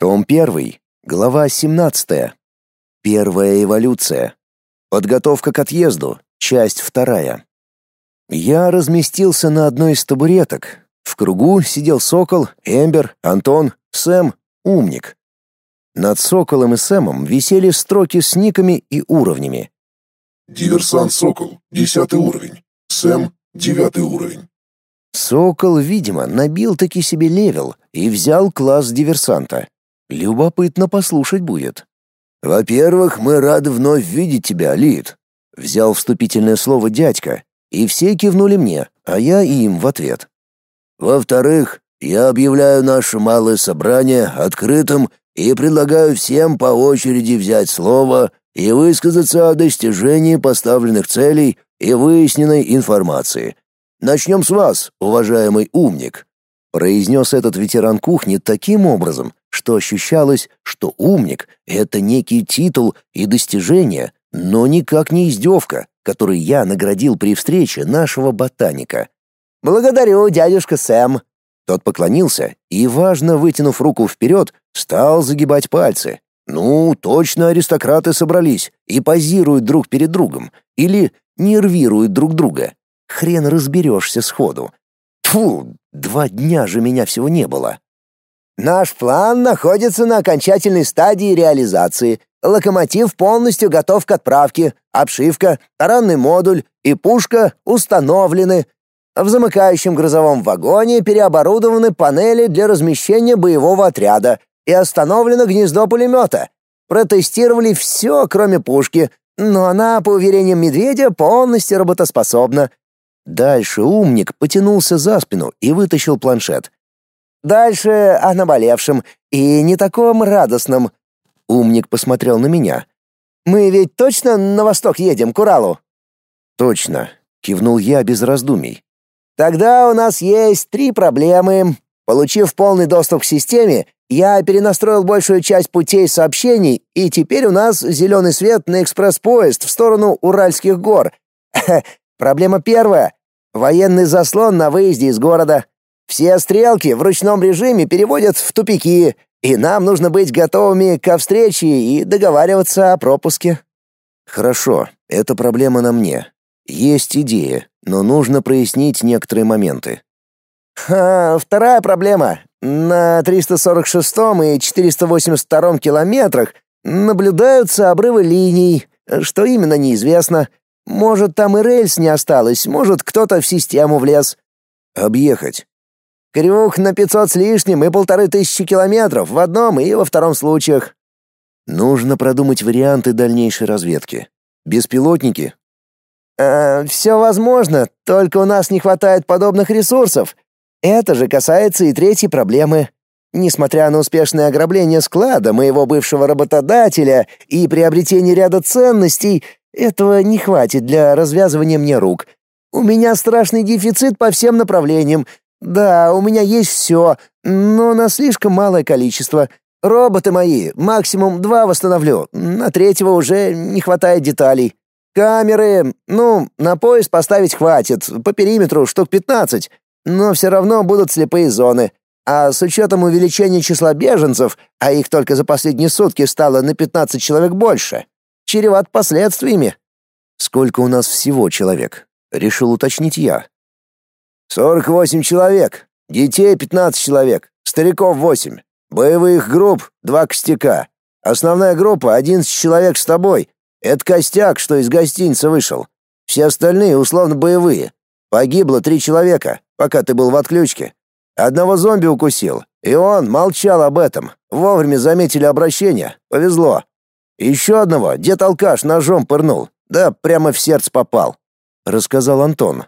Том 1, глава 17. Первая эволюция. Подготовка к отъезду, часть вторая. Я разместился на одной из табуреток. В кругу сидел Сокол, Эмбер, Антон, Сэм, Умник. Над Соколом и Сэмом висели строки с никами и уровнями. Диверсант Сокол, десятый уровень. Сэм, девятый уровень. Сокол, видимо, набил таки себе левел и взял класс диверсанта. Любопытно послушать будет. Во-первых, мы рады вновь видеть тебя, Лид. Взял вступительное слово дядька, и все кивнули мне, а я им в ответ. Во-вторых, я объявляю наше малое собрание открытым и предлагаю всем по очереди взять слово и высказаться о достижении поставленных целей и выясненной информации. Начнем с вас, уважаемый умник, произнес этот ветеран кухни таким образом, что ощущалось, что умник это некий титул и достижение, но никак не издевка, который я наградил при встрече нашего ботаника. Благодарю, дядюшка Сэм. Тот поклонился и, важно вытянув руку вперед, стал загибать пальцы. Ну, точно аристократы собрались и позируют друг перед другом или нервируют друг друга. Хрен разберешься сходу. Тфу, два дня же меня всего не было. Наш план находится на окончательной стадии реализации. Локомотив полностью готов к отправке, обшивка, таранный модуль и пушка установлены. В замыкающем грузовом вагоне переоборудованы панели для размещения боевого отряда и остановлено гнездо пулемета. Протестировали все, кроме пушки, но она, по уверениям медведя, полностью работоспособна. Дальше умник потянулся за спину и вытащил планшет. Дальше о наболевшем и не таком радостном. Умник посмотрел на меня. Мы ведь точно на восток едем, к Уралу? Точно, кивнул я без раздумий. Тогда у нас есть три проблемы. Получив полный доступ к системе, я перенастроил большую часть путей сообщений, и теперь у нас зеленый свет на экспресс-поезд в сторону Уральских гор. Проблема первая. Военный заслон на выезде из города. Все стрелки в ручном режиме переводят в тупики, и нам нужно быть готовыми ко встрече и договариваться о пропуске. Хорошо, эта проблема на мне. Есть идея, но нужно прояснить некоторые моменты. Ха, вторая проблема. На 346 и 482 километрах наблюдаются обрывы линий. Что именно, неизвестно. Может, там и рельс не осталось, может, кто-то в систему влез. Объехать. Кривух на 500 с лишним и полторы тысячи километров в одном и во втором случаях. Нужно продумать варианты дальнейшей разведки. Беспилотники Э, все возможно, только у нас не хватает подобных ресурсов. Это же касается и третьей проблемы. Несмотря на успешное ограбление склада моего бывшего работодателя и приобретение ряда ценностей, этого не хватит для развязывания мне рук. У меня страшный дефицит по всем направлениям. Да, у меня есть все, но на слишком малое количество. Роботы мои, максимум два восстановлю, на третьего уже не хватает деталей. Камеры, ну, на пояс поставить хватит, по периметру штук 15, но все равно будут слепые зоны. А с учетом увеличения числа беженцев, а их только за последние сутки стало на 15 человек больше, чреват последствиями. Сколько у нас всего человек? Решил уточнить я. 48 человек. Детей 15 человек, стариков 8. Боевых групп два костяка. Основная группа 11 человек с тобой, это костяк, что из гостиницы вышел. Все остальные условно боевые. Погибло три человека, пока ты был в отключке. Одного зомби укусил, и он молчал об этом. Вовремя заметили обращение. Повезло. Еще одного дед-алкаш ножом пырнул. Да прямо в сердце попал. Рассказал Антон.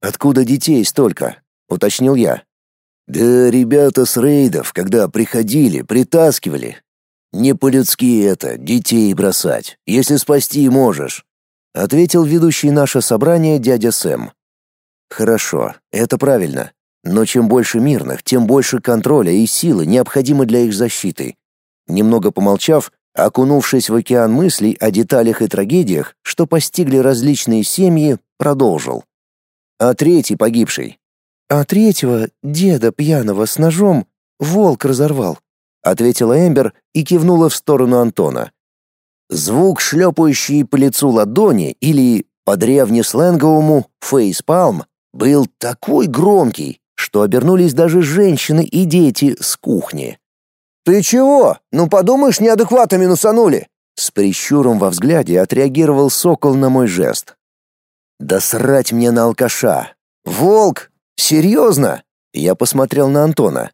«Откуда детей столько?» — уточнил я. «Да ребята с рейдов, когда приходили, притаскивали. Не по-людски это детей бросать, если спасти можешь, ответил ведущий наше собрание дядя Сэм. Хорошо, это правильно. Но чем больше мирных, тем больше контроля и силы необходимы для их защиты. Немного помолчав, окунувшись в океан мыслей о деталях и трагедиях, что постигли различные семьи, продолжил. А третий погибший. А третьего, деда пьяного с ножом, волк разорвал ответила Эмбер и кивнула в сторону Антона. Звук, шлепающий по лицу ладони или по-древнесленговому фейспалм, был такой громкий, что обернулись даже женщины и дети с кухни. «Ты чего? Ну подумаешь, неадекватами насанули!» С прищуром во взгляде отреагировал сокол на мой жест. «Да срать мне на алкаша! Волк! Серьезно?» Я посмотрел на Антона.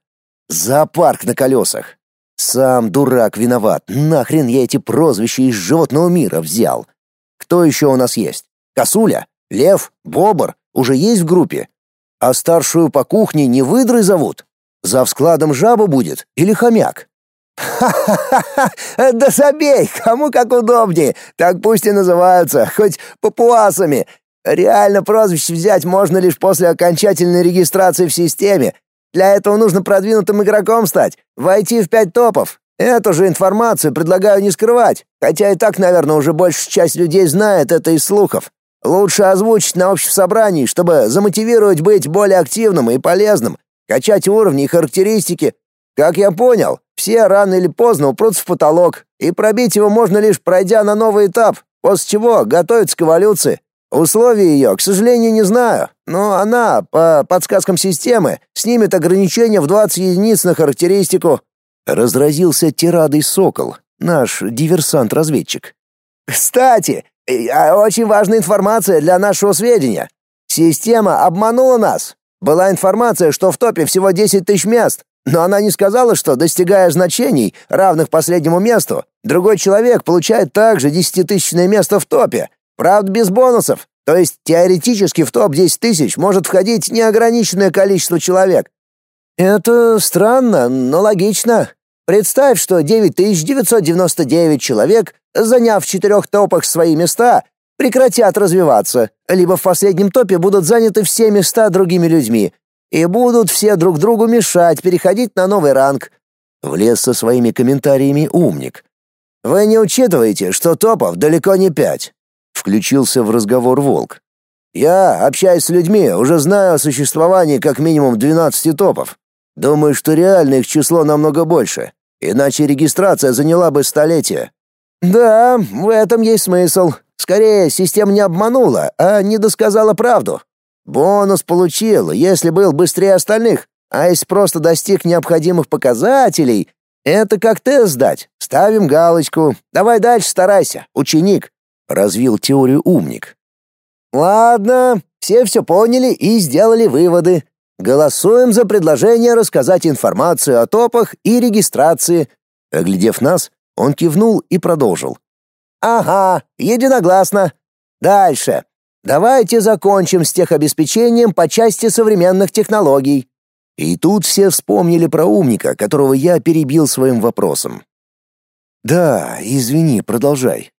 «Зоопарк на колесах! Сам дурак виноват. Нахрен я эти прозвища из животного мира взял? Кто еще у нас есть? Косуля? Лев? Бобр? Уже есть в группе? А старшую по кухне не выдрой зовут? За складом жаба будет или хомяк? «Ха-ха-ха! Да забей, кому как удобнее, так пусть и называются, хоть папуасами. Реально прозвище взять можно лишь после окончательной регистрации в системе, для этого нужно продвинутым игроком стать, войти в пять топов. Эту же информацию предлагаю не скрывать, хотя и так, наверное, уже большая часть людей знает это из слухов. Лучше озвучить на общем собрании, чтобы замотивировать быть более активным и полезным, качать уровни и характеристики. Как я понял, все рано или поздно упрутся в потолок, и пробить его можно лишь пройдя на новый этап, после чего готовиться к эволюции. Условия ее, к сожалению, не знаю, но она, по подсказкам системы, снимет ограничение в 20 единиц на характеристику. Разразился тирадой сокол, наш диверсант-разведчик. Кстати, а, очень важная информация для нашего сведения. Система обманула нас. Была информация, что в топе всего 10 тысяч мест, но она не сказала, что, достигая значений, равных последнему месту, другой человек получает также десятитысячное место в топе, Правда, без бонусов. То есть теоретически в топ-10 тысяч может входить неограниченное количество человек. Это странно, но логично. Представь, что 9999 человек, заняв в четырех топах свои места, прекратят развиваться, либо в последнем топе будут заняты все места другими людьми, и будут все друг другу мешать переходить на новый ранг. Влез со своими комментариями умник. Вы не учитываете, что топов далеко не пять. Включился в разговор Волк. Я, общаясь с людьми, уже знаю о существовании как минимум 12 топов. Думаю, что реально их число намного больше, иначе регистрация заняла бы столетия. Да, в этом есть смысл. Скорее, система не обманула, а не досказала правду. Бонус получил, если был быстрее остальных, а если просто достиг необходимых показателей, это как тест сдать. Ставим галочку. Давай дальше старайся, ученик развил теорию умник. Ладно, все все поняли и сделали выводы. Голосуем за предложение рассказать информацию о топах и регистрации. Оглядев нас, он кивнул и продолжил. Ага, единогласно. Дальше. Давайте закончим с техобеспечением по части современных технологий. И тут все вспомнили про умника, которого я перебил своим вопросом. Да, извини, продолжай.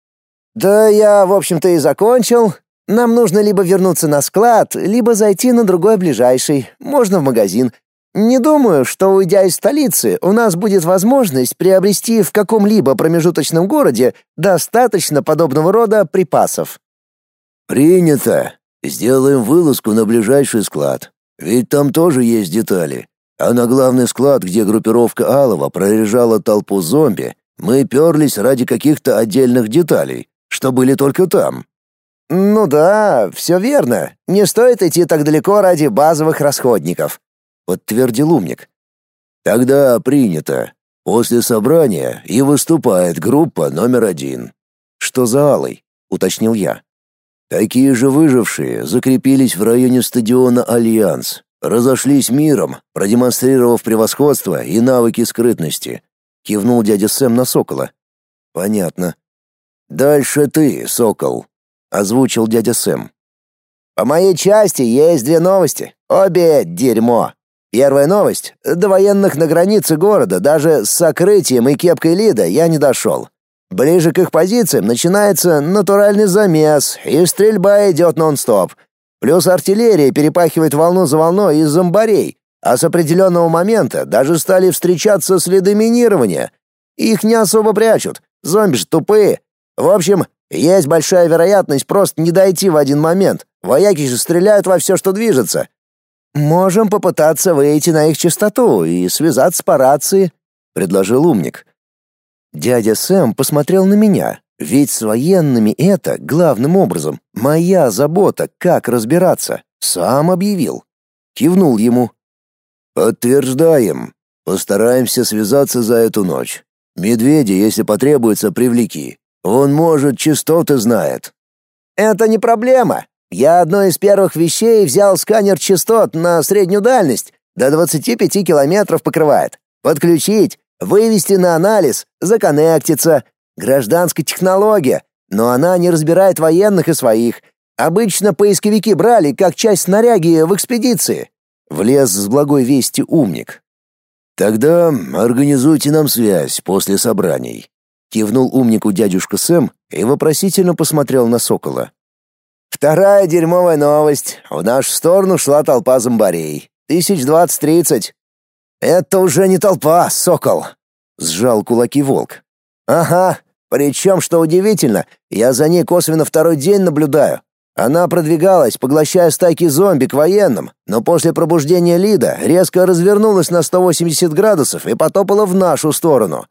«Да я, в общем-то, и закончил. Нам нужно либо вернуться на склад, либо зайти на другой ближайший, можно в магазин. Не думаю, что, уйдя из столицы, у нас будет возможность приобрести в каком-либо промежуточном городе достаточно подобного рода припасов». «Принято. Сделаем вылазку на ближайший склад. Ведь там тоже есть детали. А на главный склад, где группировка Алова прорежала толпу зомби, мы перлись ради каких-то отдельных деталей что были только там. Ну да, все верно. Не стоит идти так далеко ради базовых расходников, подтвердил умник. Тогда принято. После собрания и выступает группа номер один. Что за алой? уточнил я. Такие же выжившие закрепились в районе стадиона Альянс, разошлись миром, продемонстрировав превосходство и навыки скрытности. Кивнул дядя Сэм на Сокола. Понятно. «Дальше ты, сокол», — озвучил дядя Сэм. «По моей части есть две новости. Обе дерьмо. Первая новость. До военных на границе города даже с сокрытием и кепкой Лида я не дошел. Ближе к их позициям начинается натуральный замес, и стрельба идет нон-стоп. Плюс артиллерия перепахивает волну за волной из зомбарей, а с определенного момента даже стали встречаться следы минирования. Их не особо прячут. Зомби ж тупые, в общем, есть большая вероятность просто не дойти в один момент. Вояки же стреляют во все, что движется. Можем попытаться выйти на их частоту и связаться по рации. предложил умник. Дядя Сэм посмотрел на меня, ведь с военными это, главным образом, моя забота, как разбираться, сам объявил. Кивнул ему. «Подтверждаем. Постараемся связаться за эту ночь. Медведя, если потребуется, привлеки. Он, может, частоты знает». «Это не проблема. Я одной из первых вещей взял сканер частот на среднюю дальность. До 25 километров покрывает. Подключить, вывести на анализ, законнектиться. Гражданская технология, но она не разбирает военных и своих. Обычно поисковики брали как часть снаряги в экспедиции. Влез с благой вести умник. Тогда организуйте нам связь после собраний. Кивнул умнику дядюшка Сэм и вопросительно посмотрел на Сокола. Вторая дерьмовая новость. В нашу сторону шла толпа зомбарей. Тысяч двадцать-тридцать. Это уже не толпа, Сокол. Сжал кулаки волк. Ага, причем, что удивительно, я за ней косвенно второй день наблюдаю. Она продвигалась, поглощая стайки зомби к военным, но после пробуждения Лида резко развернулась на 180 градусов и потопала в нашу сторону.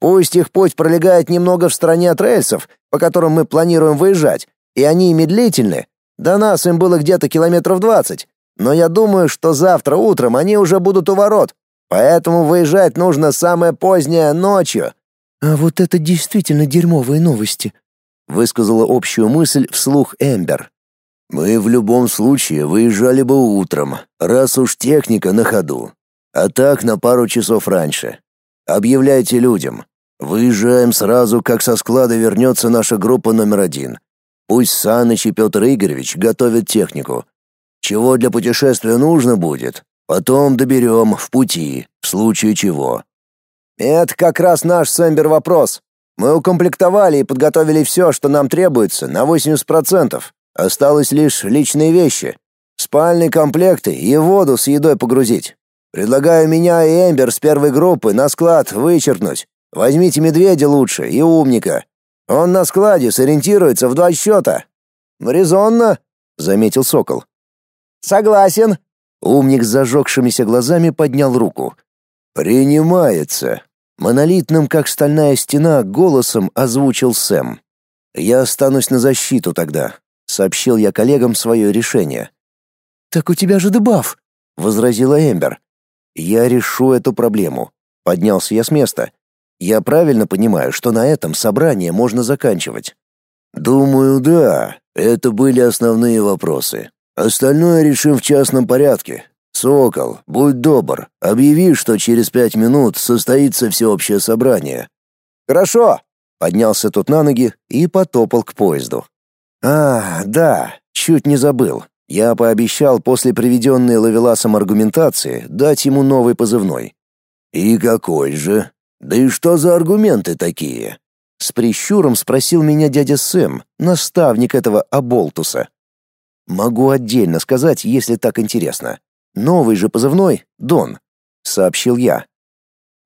Пусть их путь пролегает немного в стороне от рельсов, по которым мы планируем выезжать, и они медлительны. До нас им было где-то километров двадцать, но я думаю, что завтра утром они уже будут у ворот, поэтому выезжать нужно самое позднее ночью. А вот это действительно дерьмовые новости, высказала общую мысль вслух Эмбер. Мы в любом случае выезжали бы утром, раз уж техника на ходу. А так на пару часов раньше. Объявляйте людям. Выезжаем сразу, как со склада вернется наша группа номер один. Пусть Саныч и Петр Игоревич готовят технику. Чего для путешествия нужно будет, потом доберем в пути, в случае чего. Это как раз наш с Эмбер вопрос. Мы укомплектовали и подготовили все, что нам требуется, на 80%. Осталось лишь личные вещи. Спальные комплекты и воду с едой погрузить. Предлагаю меня и Эмбер с первой группы на склад вычеркнуть. Возьмите медведя лучше и умника. Он на складе сориентируется в два счета. Резонно, заметил Сокол. Согласен. Умник с зажегшимися глазами поднял руку. Принимается. Монолитным, как стальная стена, голосом озвучил Сэм. «Я останусь на защиту тогда», — сообщил я коллегам свое решение. «Так у тебя же дебаф», — возразила Эмбер. «Я решу эту проблему». Поднялся я с места. «Я правильно понимаю, что на этом собрание можно заканчивать?» «Думаю, да. Это были основные вопросы. Остальное решим в частном порядке. Сокол, будь добр, объяви, что через пять минут состоится всеобщее собрание. Хорошо. Поднялся тут на ноги и потопал к поезду. А, да, чуть не забыл. Я пообещал после приведенной Лавеласом аргументации дать ему новый позывной. И какой же? Да и что за аргументы такие? С прищуром спросил меня дядя Сэм, наставник этого Аболтуса. Могу отдельно сказать, если так интересно. Новый же позывной — Дон», — сообщил я.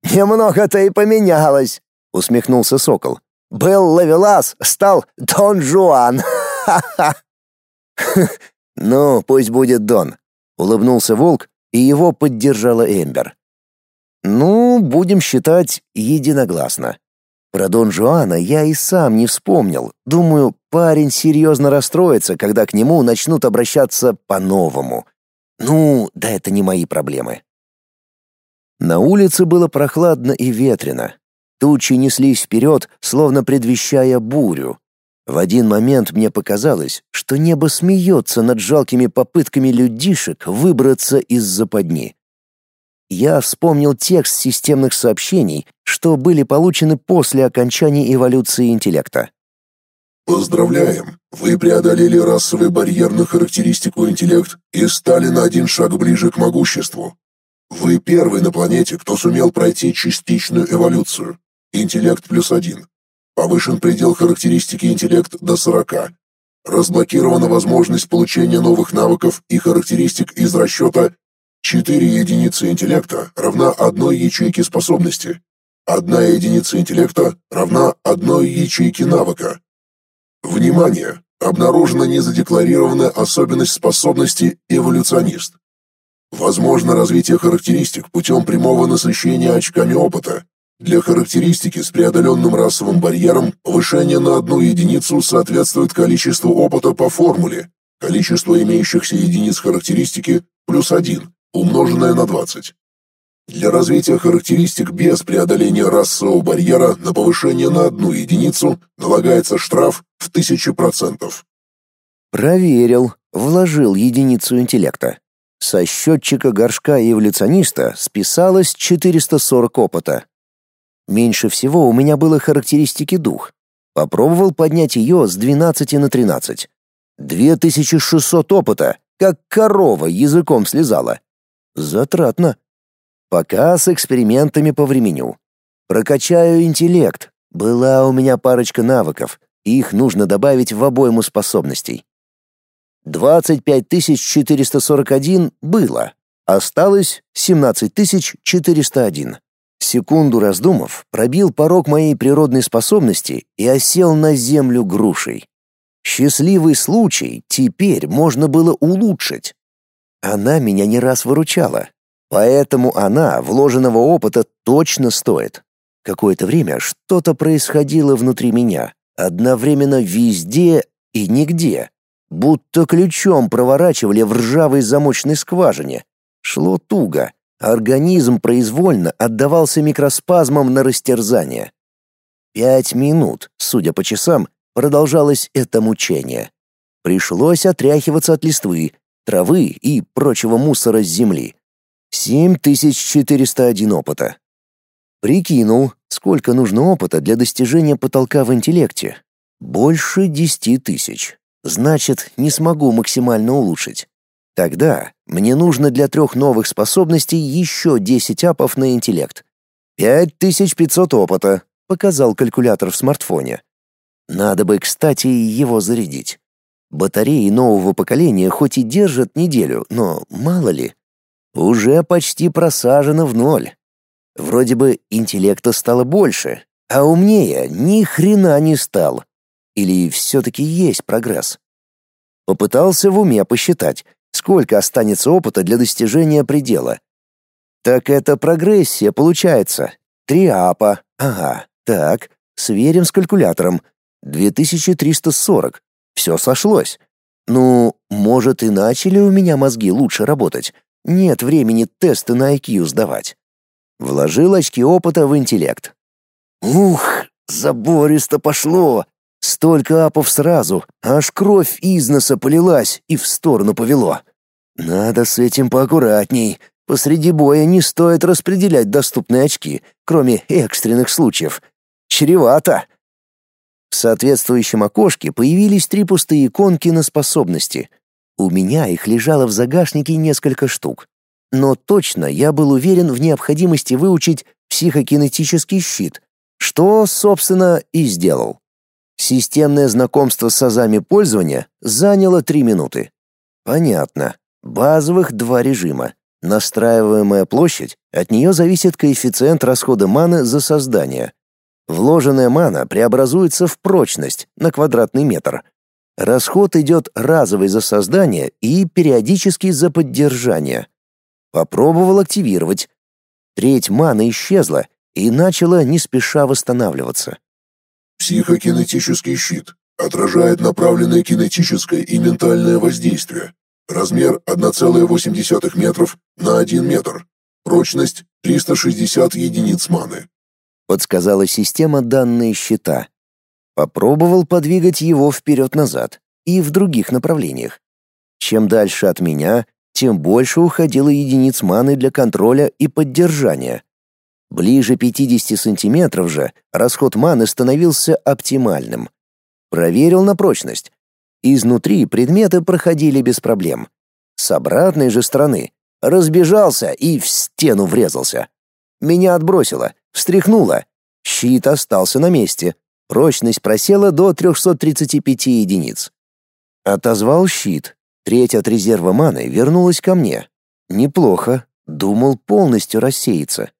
«Немного-то и поменялось», — усмехнулся Сокол. «Был Лавелас, стал Дон Жуан. Ха-ха!» «Ну, пусть будет Дон», — улыбнулся Волк, и его поддержала Эмбер. «Ну, будем считать единогласно. Про Дон Жуана я и сам не вспомнил. Думаю, парень серьезно расстроится, когда к нему начнут обращаться по-новому. Ну, да это не мои проблемы. На улице было прохладно и ветрено. Тучи неслись вперед, словно предвещая бурю. В один момент мне показалось, что небо смеется над жалкими попытками людишек выбраться из западни. Я вспомнил текст системных сообщений, что были получены после окончания эволюции интеллекта. Поздравляем! Вы преодолели расовый барьер на характеристику интеллект и стали на один шаг ближе к могуществу. Вы первый на планете, кто сумел пройти частичную эволюцию. Интеллект плюс один. Повышен предел характеристики интеллект до 40. Разблокирована возможность получения новых навыков и характеристик из расчета 4 единицы интеллекта равна одной ячейке способности. Одна единица интеллекта равна одной ячейке навыка. Внимание! Обнаружена незадекларированная особенность способности «эволюционист». Возможно развитие характеристик путем прямого насыщения очками опыта. Для характеристики с преодоленным расовым барьером повышение на одну единицу соответствует количеству опыта по формуле. Количество имеющихся единиц характеристики плюс 1, умноженное на 20. Для развития характеристик без преодоления расового барьера на повышение на одну единицу налагается штраф в 1000%. Проверил, вложил единицу интеллекта. Со счетчика горшка эволюциониста списалось 440 опыта. Меньше всего у меня было характеристики дух. Попробовал поднять ее с 12 на 13. 2600 опыта, как корова языком слезала. Затратно. Пока с экспериментами по времени. Прокачаю интеллект. Была у меня парочка навыков. Их нужно добавить в обойму способностей. 25441 было. Осталось 17401. Секунду раздумав, пробил порог моей природной способности и осел на землю грушей. Счастливый случай теперь можно было улучшить. Она меня не раз выручала, Поэтому она вложенного опыта точно стоит. Какое-то время что-то происходило внутри меня, одновременно везде и нигде. Будто ключом проворачивали в ржавой замочной скважине. Шло туго. Организм произвольно отдавался микроспазмам на растерзание. Пять минут, судя по часам, продолжалось это мучение. Пришлось отряхиваться от листвы, травы и прочего мусора с земли. 7401 опыта. Прикинул, сколько нужно опыта для достижения потолка в интеллекте. Больше 10 тысяч. Значит, не смогу максимально улучшить. Тогда мне нужно для трех новых способностей еще 10 апов на интеллект. 5500 опыта, показал калькулятор в смартфоне. Надо бы, кстати, его зарядить. Батареи нового поколения хоть и держат неделю, но мало ли уже почти просажено в ноль. Вроде бы интеллекта стало больше, а умнее ни хрена не стал. Или все-таки есть прогресс? Попытался в уме посчитать, сколько останется опыта для достижения предела. Так это прогрессия получается. Три апа. Ага, так, сверим с калькулятором. 2340. Все сошлось. Ну, может, и начали у меня мозги лучше работать, нет времени тесты на IQ сдавать. Вложил очки опыта в интеллект. Ух, забористо пошло. Столько апов сразу, аж кровь из носа полилась и в сторону повело. Надо с этим поаккуратней. Посреди боя не стоит распределять доступные очки, кроме экстренных случаев. Чревато. В соответствующем окошке появились три пустые иконки на способности. У меня их лежало в загашнике несколько штук. Но точно я был уверен в необходимости выучить психокинетический щит, что, собственно, и сделал. Системное знакомство с азами пользования заняло три минуты. Понятно. Базовых два режима. Настраиваемая площадь, от нее зависит коэффициент расхода маны за создание. Вложенная мана преобразуется в прочность на квадратный метр — Расход идет разовый за создание и периодически за поддержание. Попробовал активировать. Треть маны исчезла и начала не спеша восстанавливаться. Психокинетический щит. Отражает направленное кинетическое и ментальное воздействие. Размер 1,8 метров на 1 метр. Прочность 360 единиц маны. Подсказала система данные щита. Попробовал подвигать его вперед-назад и в других направлениях. Чем дальше от меня, тем больше уходило единиц маны для контроля и поддержания. Ближе 50 сантиметров же расход маны становился оптимальным. Проверил на прочность. Изнутри предметы проходили без проблем. С обратной же стороны разбежался и в стену врезался. Меня отбросило, встряхнуло. Щит остался на месте, Прочность просела до 335 единиц. Отозвал щит. Треть от резерва маны вернулась ко мне. Неплохо. Думал полностью рассеяться.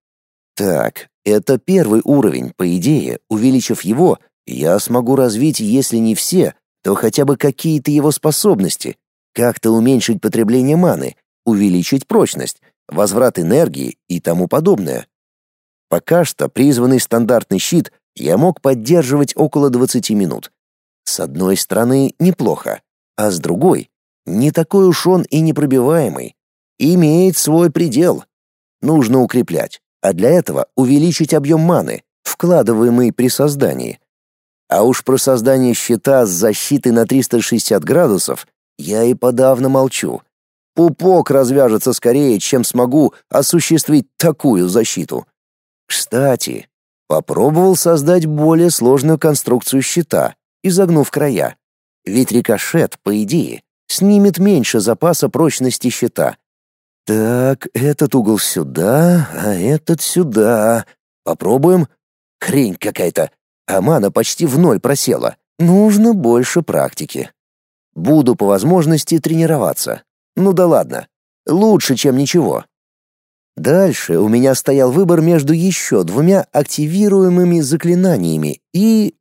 Так, это первый уровень. По идее, увеличив его, я смогу развить, если не все, то хотя бы какие-то его способности. Как-то уменьшить потребление маны, увеличить прочность, возврат энергии и тому подобное. Пока что призванный стандартный щит я мог поддерживать около 20 минут. С одной стороны, неплохо, а с другой, не такой уж он и непробиваемый. Имеет свой предел. Нужно укреплять, а для этого увеличить объем маны, вкладываемый при создании. А уж про создание щита с защитой на 360 градусов я и подавно молчу. Пупок развяжется скорее, чем смогу осуществить такую защиту. Кстати, попробовал создать более сложную конструкцию щита, изогнув края. Ведь рикошет, по идее, снимет меньше запаса прочности щита. Так, этот угол сюда, а этот сюда. Попробуем. Хрень какая-то. А мана почти в ноль просела. Нужно больше практики. Буду по возможности тренироваться. Ну да ладно. Лучше, чем ничего. Дальше у меня стоял выбор между еще двумя активируемыми заклинаниями и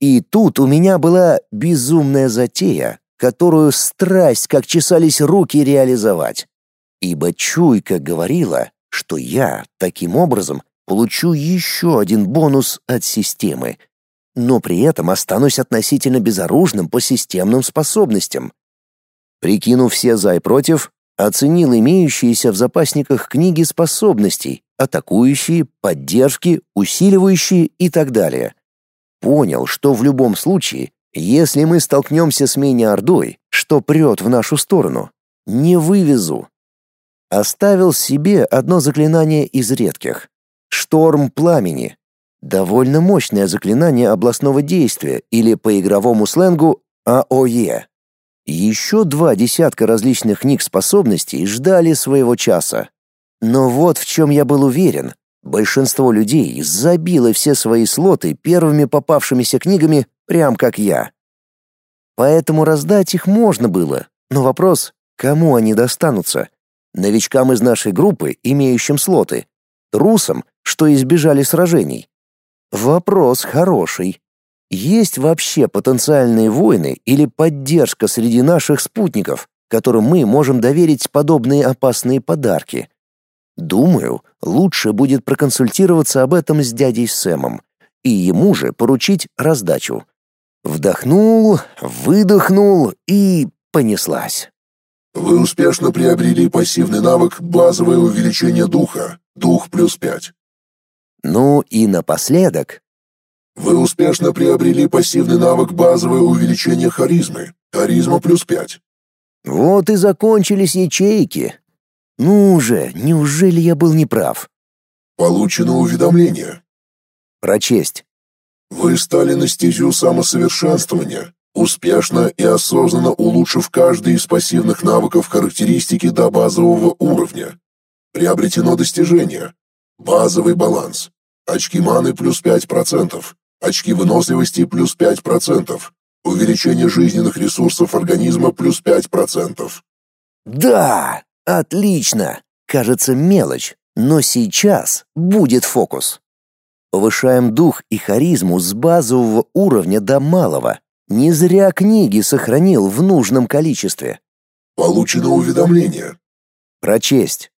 и тут у меня была безумная затея, которую страсть, как чесались руки, реализовать. Ибо чуйка говорила, что я таким образом получу еще один бонус от системы, но при этом останусь относительно безоружным по системным способностям. Прикинув все за и против, оценил имеющиеся в запасниках книги способностей, атакующие, поддержки, усиливающие и так далее. Понял, что в любом случае, если мы столкнемся с мини-ордой, что прет в нашу сторону, не вывезу. Оставил себе одно заклинание из редких. Шторм пламени. Довольно мощное заклинание областного действия или по игровому сленгу АОЕ. Еще два десятка различных книг способностей ждали своего часа. Но вот в чем я был уверен. Большинство людей забило все свои слоты первыми попавшимися книгами, прям как я. Поэтому раздать их можно было, но вопрос, кому они достанутся? Новичкам из нашей группы, имеющим слоты, трусам, что избежали сражений. Вопрос хороший. Есть вообще потенциальные войны или поддержка среди наших спутников, которым мы можем доверить подобные опасные подарки? Думаю, лучше будет проконсультироваться об этом с дядей Сэмом и ему же поручить раздачу. Вдохнул, выдохнул и понеслась. Вы успешно приобрели пассивный навык «Базовое увеличение духа», дух плюс пять. Ну и напоследок. Вы успешно приобрели пассивный навык «Базовое увеличение харизмы», харизма плюс пять. Вот и закончились ячейки. Ну же, неужели я был неправ? Получено уведомление. Прочесть. Вы стали на стезю самосовершенствования успешно и осознанно улучшив каждый из пассивных навыков характеристики до базового уровня. Приобретено достижение. Базовый баланс. Очки маны плюс 5%. Очки выносливости плюс 5%. Увеличение жизненных ресурсов организма плюс 5%. Да, отлично. Кажется, мелочь, но сейчас будет фокус. Повышаем дух и харизму с базового уровня до малого. Не зря книги сохранил в нужном количестве. Получено уведомление. Прочесть.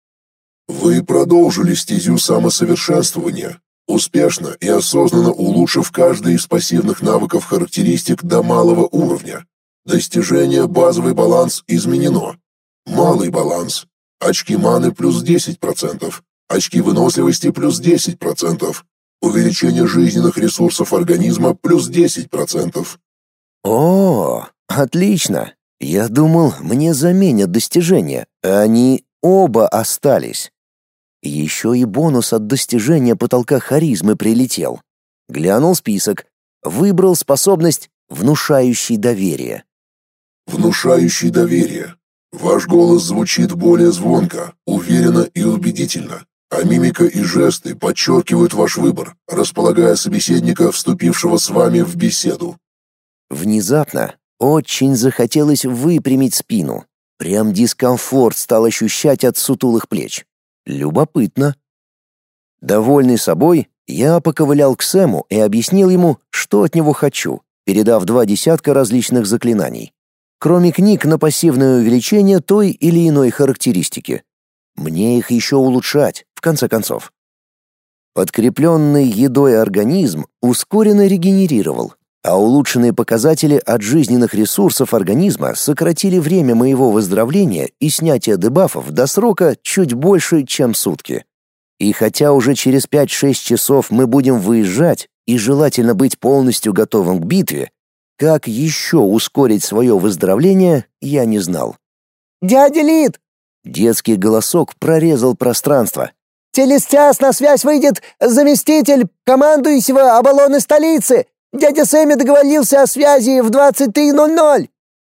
Вы продолжили стезю самосовершенствования, успешно и осознанно улучшив каждый из пассивных навыков характеристик до малого уровня. Достижение базовый баланс изменено. Малый баланс. Очки маны плюс 10%, очки выносливости плюс 10%, увеличение жизненных ресурсов организма плюс 10%, о, отлично. Я думал, мне заменят достижения, а они оба остались. Еще и бонус от достижения потолка харизмы прилетел. Глянул список, выбрал способность внушающий доверие. Внушающий доверие. Ваш голос звучит более звонко, уверенно и убедительно, а мимика и жесты подчеркивают ваш выбор, располагая собеседника, вступившего с вами в беседу. Внезапно очень захотелось выпрямить спину. Прям дискомфорт стал ощущать от сутулых плеч. Любопытно. Довольный собой, я поковылял к Сэму и объяснил ему, что от него хочу, передав два десятка различных заклинаний. Кроме книг на пассивное увеличение той или иной характеристики. Мне их еще улучшать, в конце концов. Подкрепленный едой организм ускоренно регенерировал, а улучшенные показатели от жизненных ресурсов организма сократили время моего выздоровления и снятия дебафов до срока чуть больше, чем сутки. И хотя уже через 5-6 часов мы будем выезжать, и желательно быть полностью готовым к битве, как еще ускорить свое выздоровление, я не знал. «Дядя Лид!» Детский голосок прорезал пространство. «Через час на связь выйдет заместитель командующего оболоны столицы. Дядя Сэмми договорился о связи в 23.00».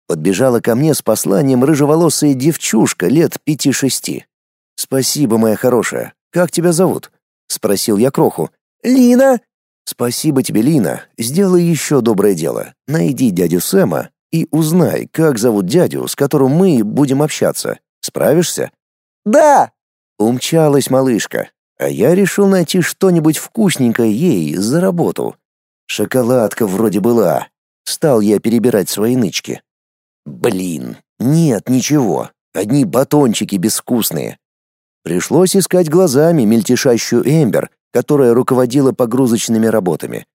Подбежала ко мне с посланием рыжеволосая девчушка лет пяти-шести. «Спасибо, моя хорошая. Как тебя зовут?» — спросил я Кроху. «Лина», Спасибо тебе, Лина. Сделай еще доброе дело. Найди дядю Сэма и узнай, как зовут дядю, с которым мы будем общаться. Справишься? Да. Умчалась малышка, а я решил найти что-нибудь вкусненькое ей за работу. Шоколадка вроде была. Стал я перебирать свои нычки. Блин, нет ничего. Одни батончики безвкусные. Пришлось искать глазами мельтешащую Эмбер, которая руководила погрузочными работами.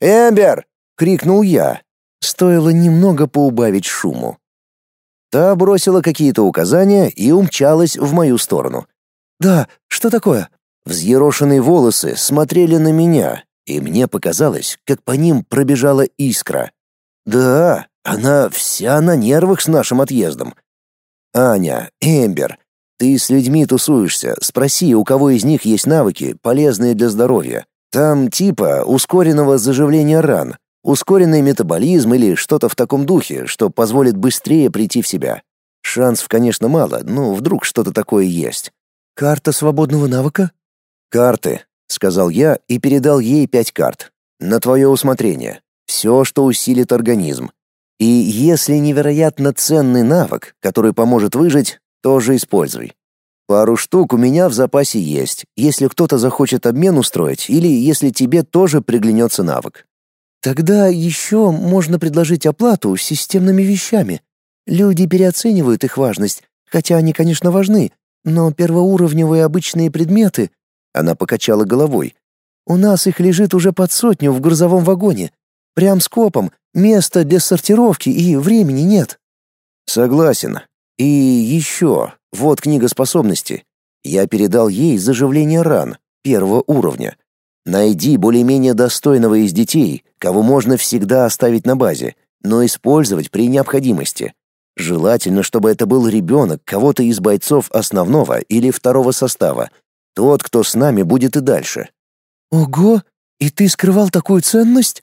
«Эмбер!» — крикнул я. Стоило немного поубавить шуму. Та бросила какие-то указания и умчалась в мою сторону. «Да, что такое?» Взъерошенные волосы смотрели на меня, и мне показалось, как по ним пробежала искра. «Да, она вся на нервах с нашим отъездом». «Аня, Эмбер, ты с людьми тусуешься, спроси, у кого из них есть навыки, полезные для здоровья. Там типа ускоренного заживления ран, ускоренный метаболизм или что-то в таком духе, что позволит быстрее прийти в себя. Шансов, конечно, мало, но вдруг что-то такое есть. Карта свободного навыка? Карты, сказал я и передал ей пять карт. На твое усмотрение. Все, что усилит организм. И если невероятно ценный навык, который поможет выжить, тоже используй. Пару штук у меня в запасе есть, если кто-то захочет обмен устроить или если тебе тоже приглянется навык. Тогда еще можно предложить оплату системными вещами. Люди переоценивают их важность, хотя они, конечно, важны, но первоуровневые обычные предметы, она покачала головой. У нас их лежит уже под сотню в грузовом вагоне. Прям скопом, места для сортировки и времени нет. Согласен, и еще, вот книга способностей. Я передал ей заживление ран первого уровня. Найди более-менее достойного из детей, кого можно всегда оставить на базе, но использовать при необходимости. Желательно, чтобы это был ребенок кого-то из бойцов основного или второго состава, тот, кто с нами будет и дальше. Ого, и ты скрывал такую ценность?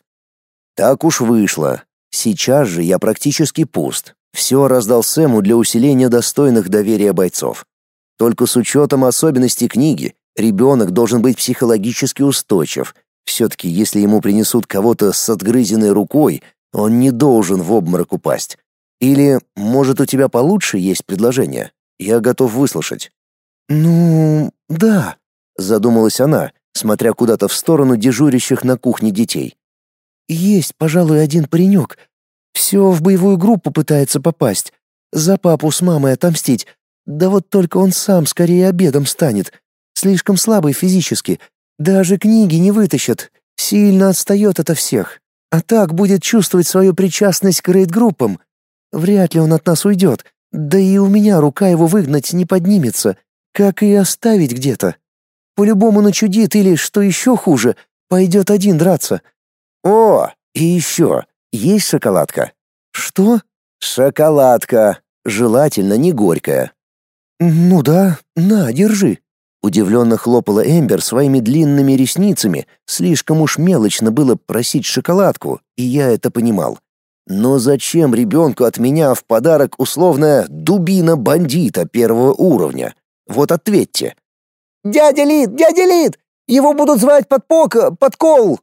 Так уж вышло. Сейчас же я практически пуст. Все раздал Сэму для усиления достойных доверия бойцов. Только с учетом особенностей книги, ребенок должен быть психологически устойчив. Все-таки если ему принесут кого-то с отгрызенной рукой, он не должен в обморок упасть. Или, может, у тебя получше есть предложение? Я готов выслушать. Ну, да, задумалась она, смотря куда-то в сторону дежурящих на кухне детей. Есть, пожалуй, один паренек, все в боевую группу пытается попасть. За папу с мамой отомстить. Да вот только он сам скорее обедом станет. Слишком слабый физически. Даже книги не вытащат. Сильно отстает ото всех. А так будет чувствовать свою причастность к рейд-группам. Вряд ли он от нас уйдет. Да и у меня рука его выгнать не поднимется. Как и оставить где-то. По-любому начудит или, что еще хуже, пойдет один драться. О, и еще. Есть шоколадка? Что? Шоколадка. Желательно не горькая. Ну да, на, держи. Удивленно хлопала Эмбер своими длинными ресницами. Слишком уж мелочно было просить шоколадку, и я это понимал. Но зачем ребенку от меня в подарок условная дубина бандита первого уровня? Вот ответьте. «Дядя Лид! Дядя Лид! Его будут звать подпок... подкол!»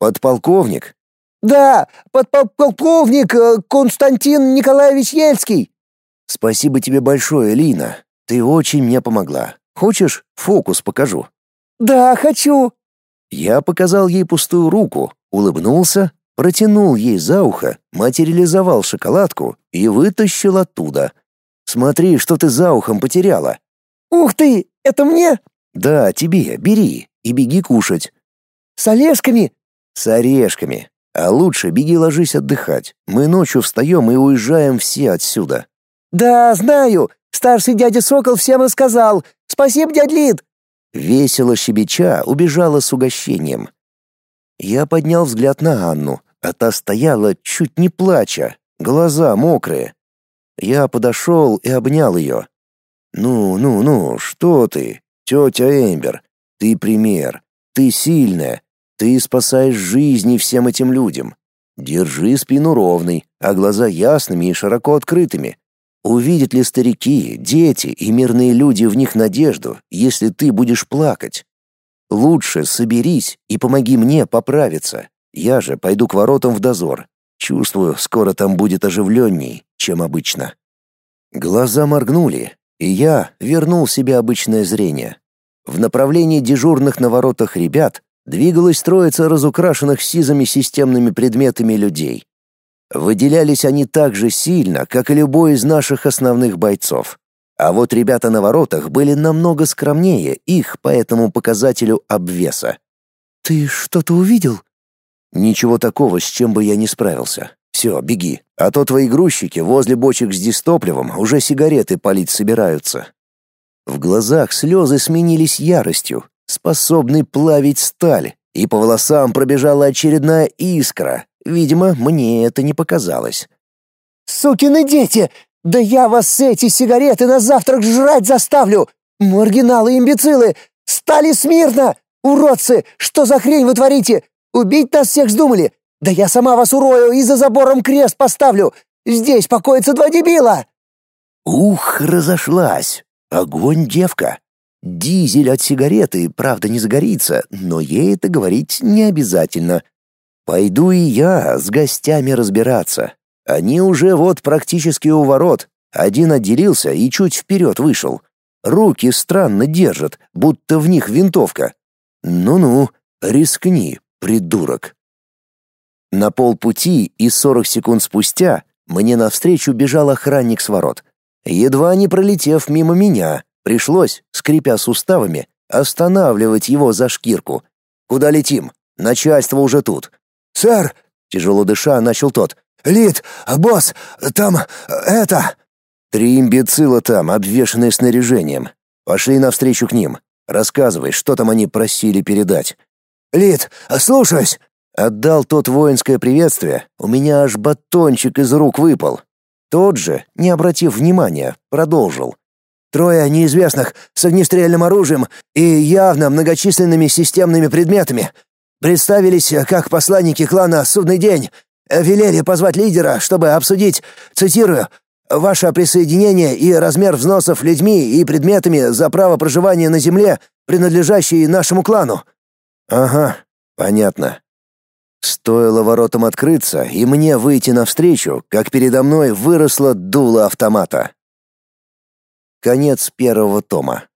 «Подполковник? Да, подполковник э, Константин Николаевич Ельский. Спасибо тебе большое, Лина. Ты очень мне помогла. Хочешь, фокус покажу? Да, хочу. Я показал ей пустую руку, улыбнулся, протянул ей за ухо, материализовал шоколадку и вытащил оттуда. Смотри, что ты за ухом потеряла. Ух ты, это мне? Да, тебе, бери. и беги кушать. С орешками? С орешками. А лучше беги ложись отдыхать. Мы ночью встаем и уезжаем все отсюда. Да, знаю. Старший дядя Сокол всем рассказал. Спасибо, дядь Лид. Весело щебеча убежала с угощением. Я поднял взгляд на Анну, а та стояла, чуть не плача, глаза мокрые. Я подошел и обнял ее. «Ну, ну, ну, что ты, тетя Эмбер, ты пример, ты сильная, ты спасаешь жизни всем этим людям. Держи спину ровной, а глаза ясными и широко открытыми. Увидят ли старики, дети и мирные люди в них надежду, если ты будешь плакать? Лучше соберись и помоги мне поправиться. Я же пойду к воротам в дозор. Чувствую, скоро там будет оживленней, чем обычно. Глаза моргнули, и я вернул себе обычное зрение. В направлении дежурных на воротах ребят двигалась троица разукрашенных сизыми системными предметами людей. Выделялись они так же сильно, как и любой из наших основных бойцов. А вот ребята на воротах были намного скромнее их по этому показателю обвеса. «Ты что-то увидел?» «Ничего такого, с чем бы я не справился. Все, беги, а то твои грузчики возле бочек с дистопливом уже сигареты палить собираются». В глазах слезы сменились яростью, способной плавить сталь, и по волосам пробежала очередная искра. Видимо, мне это не показалось. «Сукины дети! Да я вас эти сигареты на завтрак жрать заставлю! Маргиналы-имбецилы! Стали смирно! Уродцы! Что за хрень вы творите? Убить нас всех вздумали? Да я сама вас урою и за забором крест поставлю! Здесь покоятся два дебила!» Ух, разошлась! Огонь, девка! Дизель от сигареты, правда, не загорится, но ей это говорить не обязательно. Пойду и я с гостями разбираться. Они уже вот практически у ворот. Один отделился и чуть вперед вышел. Руки странно держат, будто в них винтовка. Ну-ну, рискни, придурок. На полпути и сорок секунд спустя мне навстречу бежал охранник с ворот. Едва не пролетев мимо меня, пришлось, скрипя суставами, останавливать его за шкирку. «Куда летим? Начальство уже тут». «Сэр!» — тяжело дыша начал тот. «Лид, босс, там это...» «Три имбецила там, обвешанные снаряжением. Пошли навстречу к ним. Рассказывай, что там они просили передать». «Лид, слушаюсь!» Отдал тот воинское приветствие, у меня аж батончик из рук выпал. Тот же, не обратив внимания, продолжил. Трое неизвестных с огнестрельным оружием и явно многочисленными системными предметами. Представились как посланники клана «Судный день». Велели позвать лидера, чтобы обсудить, цитирую, «ваше присоединение и размер взносов людьми и предметами за право проживания на земле, принадлежащие нашему клану». «Ага, понятно. Стоило воротам открыться и мне выйти навстречу, как передо мной выросло дуло автомата. Конец первого тома.